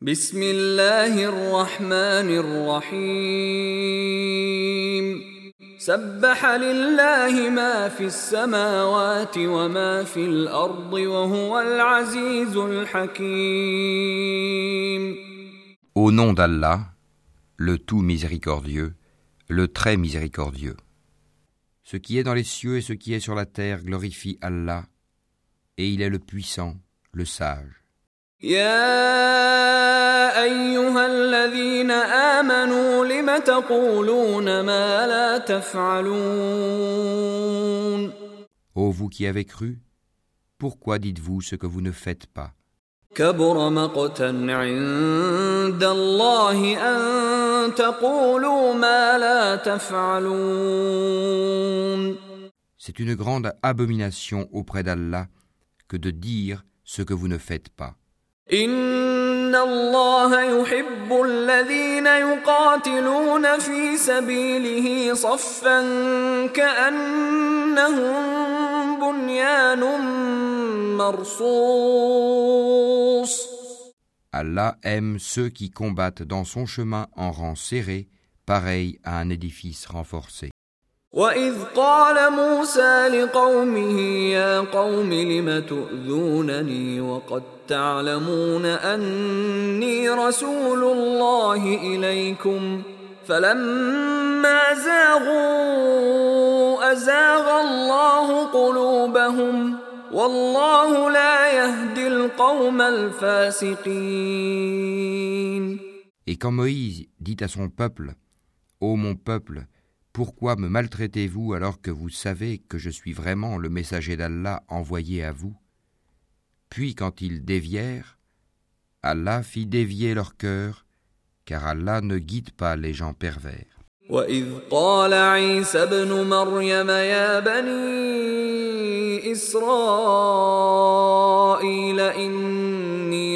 بسم الله الرحمن الرحيم سبح لله ما في السماوات وما في الارض وهو العزيز الحكيم Au nom d'Allah, le tout miséricordieux, le très miséricordieux. Ce qui est dans les cieux et ce qui est sur la terre glorifie Allah, et il est le puissant, le sage. يا Ô vous qui avez cru, pourquoi dites-vous ce que vous ne faites pas كبر مقتا عند الله ان تقولوا ما لا تفعلون C'est une grande abomination auprès d'Allah que de dire ce que vous ne faites pas. ان الله يحب الذين يقاتلون في سبيله صفا كانهم بنيان مرصوص Allah aime ceux qui combattent dans son chemin en rang serré, pareil à un édifice renforcé. واذ قال موسى لقومه يا قوم لم تؤذونني وقد تعلمون اني رسول الله اليكم فلما زاغوا ازاغ الله قلوبهم والله لا يهدي القوم الفاسقين Et quand Moïse dit à son peuple, Ô mon peuple, pourquoi me maltraitez-vous alors que vous savez que je suis vraiment le messager d'Allah envoyé à vous Puis quand ils dévièrent, Allah fit dévier leur cœur, car Allah ne guide pas les gens pervers. وإذ قال عيسى ابن مريم يا بني إسرائيل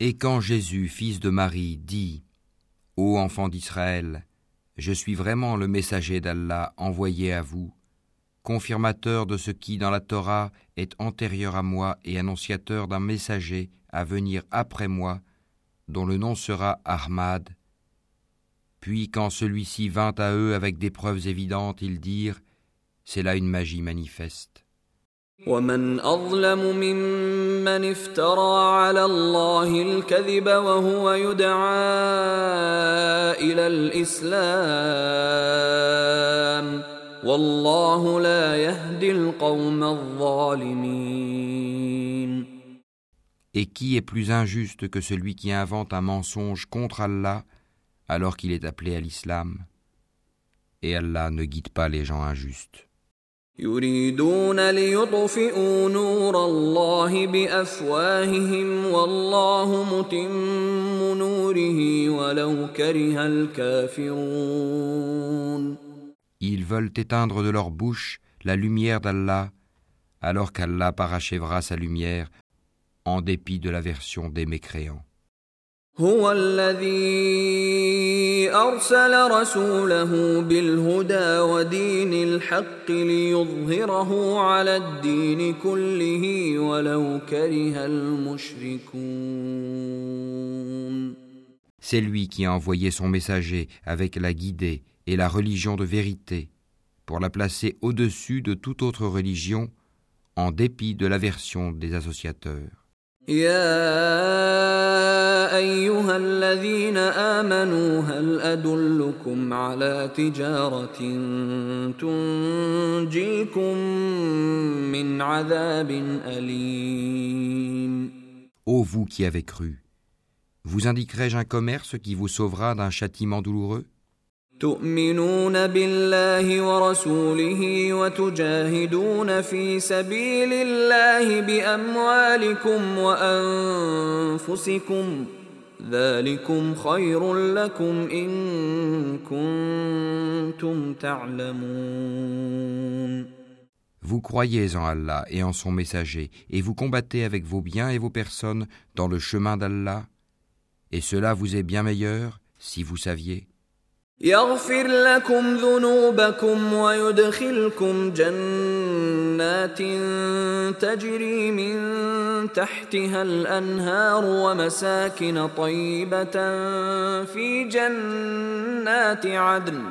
Et quand Jésus, fils de Marie, dit Ô enfant d'Israël, je suis vraiment le messager d'Allah envoyé à vous, confirmateur de ce qui dans la Torah est antérieur à moi et annonciateur d'un messager à venir après moi, dont le nom sera Ahmad. Puis quand celui-ci vint à eux avec des preuves évidentes, ils dirent C'est là une magie manifeste. ومن أظلم ممن افترى على الله الكذب وهو يدعى إلى الإسلام والله لا يهدي القوم الظالمين Et qui est plus injuste que celui qui invente un mensonge contre Allah alors qu'il est appelé à l'islam Et Allah ne guide pas les gens injustes. يريدون ليطفئوا نور الله بأفواههم والله متم نوره ولو كره الكافرون Ils veulent éteindre de leur bouche la lumière d'Allah, alors qu'Allah parachèvera sa lumière en dépit de l'aversion des mécréants. هو الذي أرسل رسوله بالهدى ودين الحق ليظهره على الدين كله ولو كره المشركون C'est lui qui a envoyé son messager avec la guidée et la religion de vérité, pour la placer au-dessus de toute autre religion, en dépit de l'aversion des associateurs. يا أيها الذين آمنوا هل أدلكم على تجارة تنجيكم من عذاب أليم؟ Ô vous qui avez cru, vous indiquerai-je un commerce qui vous sauvera d'un châtiment douloureux? تؤمنون بالله ورسوله وتجاهدون في سبيل الله بأموالكم وأنفسكم ذلكم خير لكم إن كنتم تعلمون Vous croyez en Allah et en son messager, et vous combattez avec vos biens et vos personnes dans le chemin d'Allah, et cela vous est bien meilleur si vous saviez. يغفر لكم ذنوبكم ويدخلكم جنات تجري من تحتها الانهار ومساكن طيبه في جنات عدن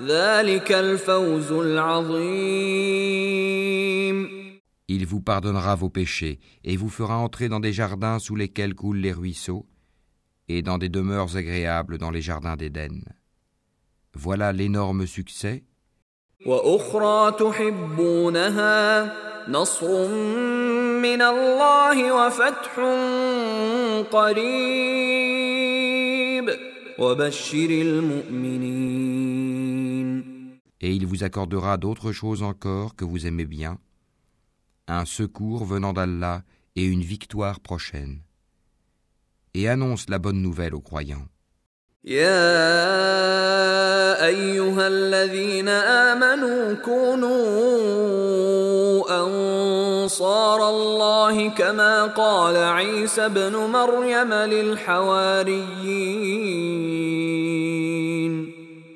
ذلك الفوز العظيم Il vous pardonnera vos péchés et vous fera entrer dans des jardins sous lesquels coulent les ruisseaux et dans des demeures agréables dans les jardins d'Éden. Voilà l'énorme succès. واخرى تحبونها نصر من الله وفتح قريب وبشر المؤمنين Et il vous accordera d'autres choses encore que vous aimez bien, un secours venant d'Allah et une victoire prochaine. Et annonce la bonne nouvelle aux croyants. يا ايها الذين امنوا كونوا أنصار الله كما قال عيسى ابن مريم للحواريين.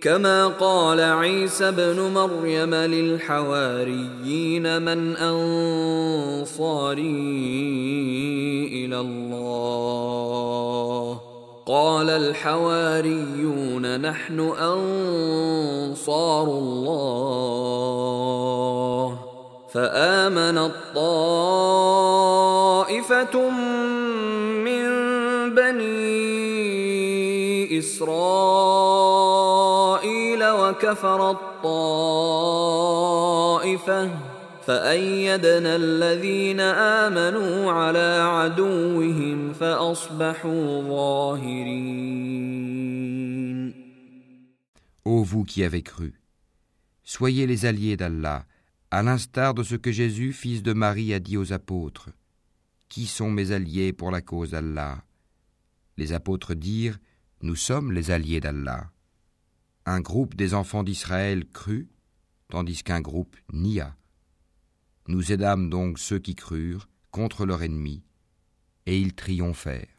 كما قال عيسى ابن مريم للحواريين من أنصاري إلى الله. قال الحواريون نحن أنصار الله. فامنت طائفه من بني إسرائيل وكفرت طائفه فأيدنا الذين آمنوا على عدوهم فأصبحوا ظاهرين Ô vous qui avez cru, soyez les alliés d'Allah, à l'instar de ce que Jésus, fils de Marie, a dit aux apôtres. Qui sont mes alliés pour la cause d'Allah Les apôtres dirent Nous sommes les alliés d'Allah. Un groupe des enfants d'Israël crut, tandis qu'un groupe nia. Nous aidâmes donc ceux qui crurent contre leur ennemi, et ils triomphèrent.